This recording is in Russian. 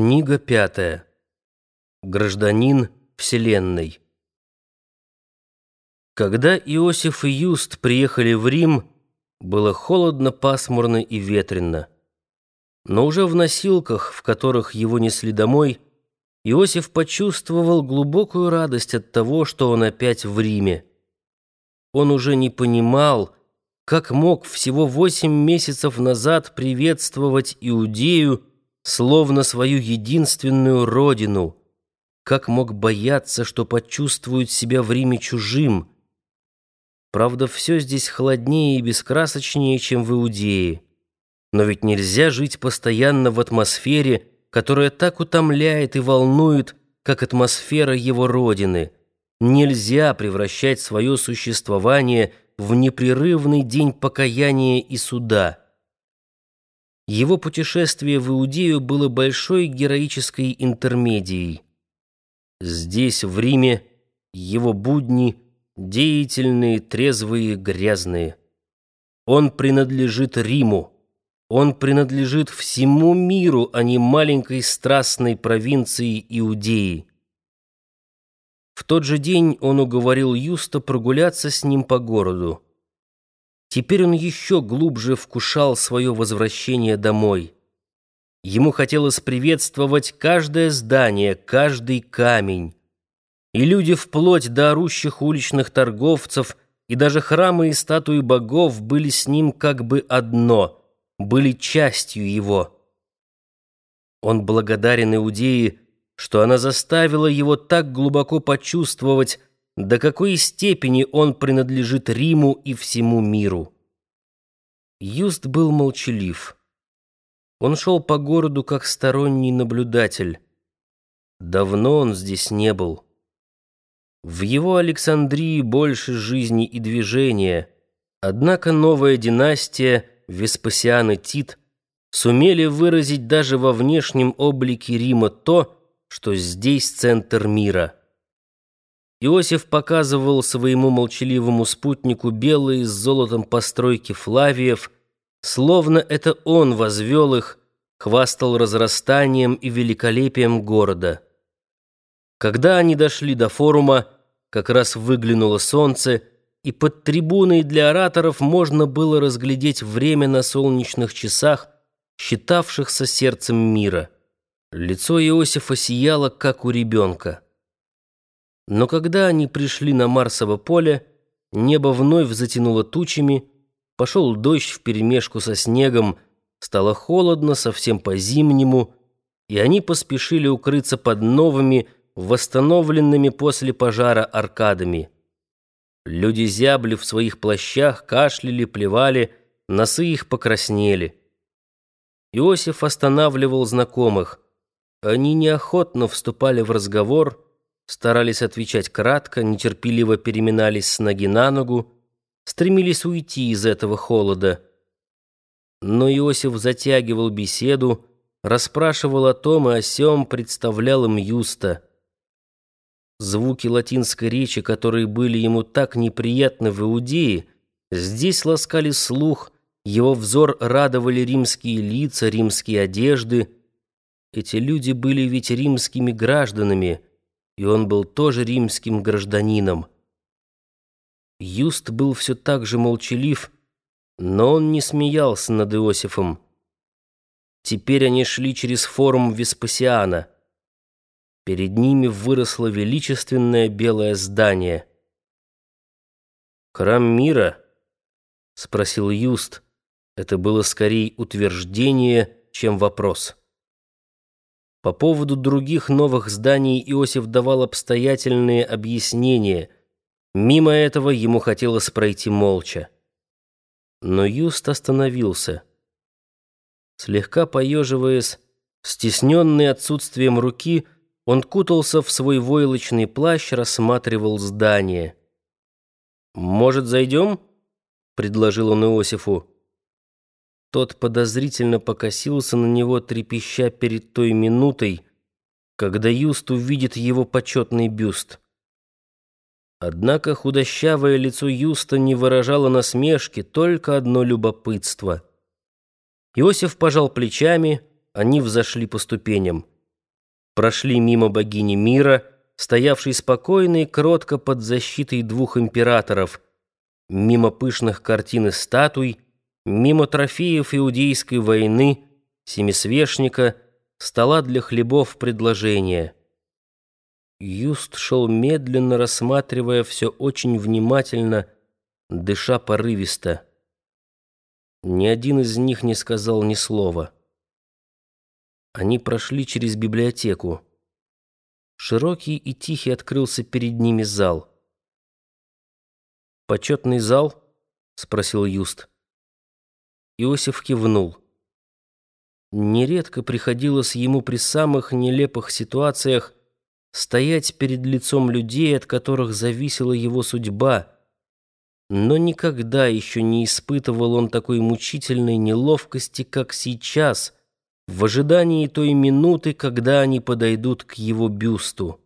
Книга пятая. Гражданин Вселенной. Когда Иосиф и Юст приехали в Рим, было холодно, пасмурно и ветрено. Но уже в носилках, в которых его несли домой, Иосиф почувствовал глубокую радость от того, что он опять в Риме. Он уже не понимал, как мог всего восемь месяцев назад приветствовать Иудею, словно свою единственную родину, как мог бояться, что почувствует себя в Риме чужим. Правда, все здесь холоднее и бескрасочнее, чем в Иудее. Но ведь нельзя жить постоянно в атмосфере, которая так утомляет и волнует, как атмосфера его родины. Нельзя превращать свое существование в непрерывный день покаяния и суда. Его путешествие в Иудею было большой героической интермедией. Здесь, в Риме, его будни деятельные, трезвые, грязные. Он принадлежит Риму. Он принадлежит всему миру, а не маленькой страстной провинции Иудеи. В тот же день он уговорил Юста прогуляться с ним по городу. Теперь он еще глубже вкушал свое возвращение домой. Ему хотелось приветствовать каждое здание, каждый камень. И люди вплоть до орущих уличных торговцев и даже храмы и статуи богов были с ним как бы одно, были частью его. Он благодарен Иудее, что она заставила его так глубоко почувствовать, до какой степени он принадлежит Риму и всему миру. Юст был молчалив. Он шел по городу как сторонний наблюдатель. Давно он здесь не был. В его Александрии больше жизни и движения, однако новая династия, Веспасиан и Тит, сумели выразить даже во внешнем облике Рима то, что здесь центр мира — Иосиф показывал своему молчаливому спутнику белые с золотом постройки Флавиев, словно это он возвел их, хвастал разрастанием и великолепием города. Когда они дошли до форума, как раз выглянуло солнце, и под трибуной для ораторов можно было разглядеть время на солнечных часах, считавшихся сердцем мира. Лицо Иосифа сияло, как у ребенка. Но когда они пришли на Марсово поле, небо вновь затянуло тучами, пошел дождь вперемешку со снегом, стало холодно совсем по-зимнему, и они поспешили укрыться под новыми, восстановленными после пожара аркадами. Люди зябли в своих плащах, кашляли, плевали, носы их покраснели. Иосиф останавливал знакомых. Они неохотно вступали в разговор, старались отвечать кратко, нетерпеливо переминались с ноги на ногу, стремились уйти из этого холода. Но Иосиф затягивал беседу, расспрашивал о том и о сём, представлял им Юста. Звуки латинской речи, которые были ему так неприятны в Иудее, здесь ласкали слух, его взор радовали римские лица, римские одежды. Эти люди были ведь римскими гражданами — и он был тоже римским гражданином. Юст был все так же молчалив, но он не смеялся над Иосифом. Теперь они шли через форум Веспасиана. Перед ними выросло величественное белое здание. «Храм мира?» — спросил Юст. Это было скорее утверждение, чем вопрос. По поводу других новых зданий Иосиф давал обстоятельные объяснения. Мимо этого ему хотелось пройти молча. Но Юст остановился. Слегка поеживаясь, стесненный отсутствием руки, он кутался в свой войлочный плащ, рассматривал здание. «Может, зайдем?» — предложил он Иосифу. Тот подозрительно покосился на него, трепеща перед той минутой, когда Юст увидит его почетный бюст. Однако худощавое лицо Юста не выражало насмешки, только одно любопытство. Иосиф пожал плечами, они взошли по ступеням. Прошли мимо богини мира, стоявшей спокойно и кротко под защитой двух императоров, мимо пышных картин и статуй, мимо трофеев иудейской войны, семисвешника, стола для хлебов предложения. Юст шел медленно, рассматривая все очень внимательно, дыша порывисто. Ни один из них не сказал ни слова. Они прошли через библиотеку. Широкий и тихий открылся перед ними зал. «Почетный зал?» — спросил Юст. Иосиф кивнул. Нередко приходилось ему при самых нелепых ситуациях стоять перед лицом людей, от которых зависела его судьба, но никогда еще не испытывал он такой мучительной неловкости, как сейчас — в ожидании той минуты, когда они подойдут к его бюсту.